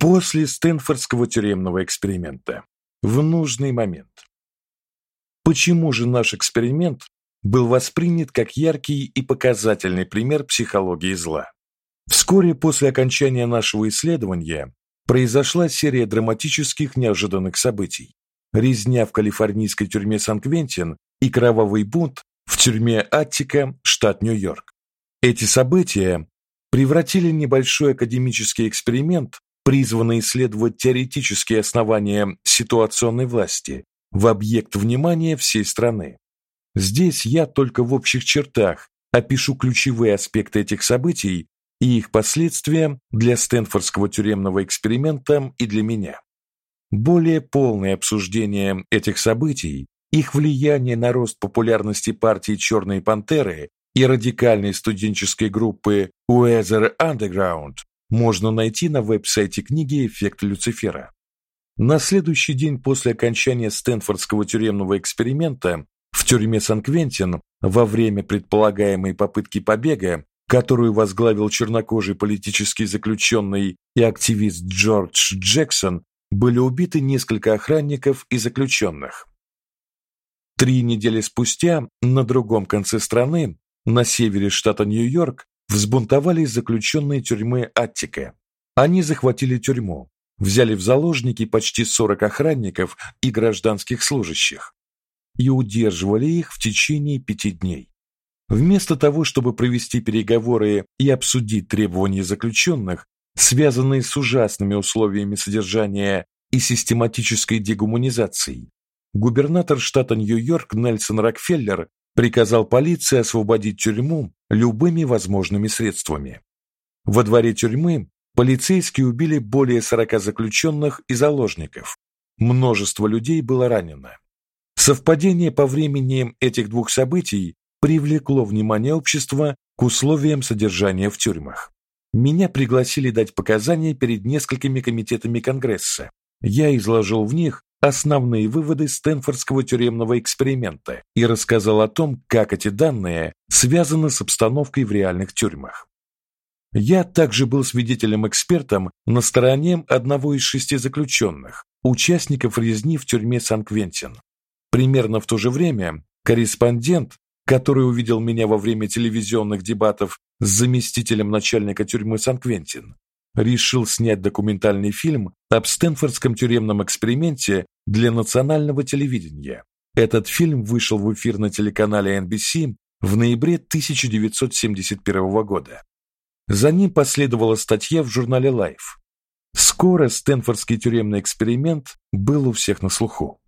после Стэнфордского тюремного эксперимента в нужный момент. Почему же наш эксперимент был воспринят как яркий и показательный пример психологии зла? Вскоре после окончания нашего исследования произошла серия драматических неожиданных событий. Резня в калифорнийской тюрьме Сан-Квентин и кровавый бунт в тюрьме Аттика, штат Нью-Йорк. Эти события превратили небольшой академический эксперимент, призванный исследовать теоретические основания ситуационной власти, в объект внимания всей страны. Здесь я только в общих чертах опишу ключевые аспекты этих событий и их последствия для Стэнфордского тюремного эксперимента и для меня. Более полное обсуждение этих событий, их влияние на рост популярности партии Черные пантеры и радикальной студенческой группы Weather Underground можно найти на веб-сайте книги Эффект Люцифера. На следующий день после окончания Стэнфордского тюремного эксперимента в тюрьме Сан-Квентин во время предполагаемой попытки побега, которую возглавил чернокожий политический заключенный и активист Джордж Джексон, были убиты несколько охранников и заключенных. Три недели спустя на другом конце страны, на севере штата Нью-Йорк, взбунтовались заключенные тюрьмы Аттика. Они захватили тюрьму, взяли в заложники почти 40 охранников и гражданских служащих и удерживали их в течение пяти дней. Вместо того, чтобы провести переговоры и обсудить требования заключенных, связанные с ужасными условиями содержания и систематической дегуманизацией, губернатор штата Нью-Йорк Нельсон Рокфеллер приказал полиции освободить тюрьму любыми возможными средствами. Во дворе тюрьмы полицейские убили более 40 заключенных и заложников. Множество людей было ранено. Совпадение по времени этих двух событий привлекло внимание общества к условиям содержания в тюрьмах. Меня пригласили дать показания перед несколькими комитетами Конгресса. Я изложил в них основные выводы Стэнфордского тюремного эксперимента и рассказал о том, как эти данные связаны с обстановкой в реальных тюрьмах. Я также был свидетелем-экспертом на стороне одного из шести заключенных, участников резни в тюрьме Сан-Квентин. Примерно в то же время корреспондент, который увидел меня во время телевизионных дебатов с заместителем начальника тюрьмы Сан-Квентин, решил снять документальный фильм об Стэнфордском тюремном эксперименте для национального телевидения. Этот фильм вышел в эфир на телеканале NBC в ноябре 1971 года. За ним последовала статья в журнале Life. Скоро Стэнфордский тюремный эксперимент был у всех на слуху.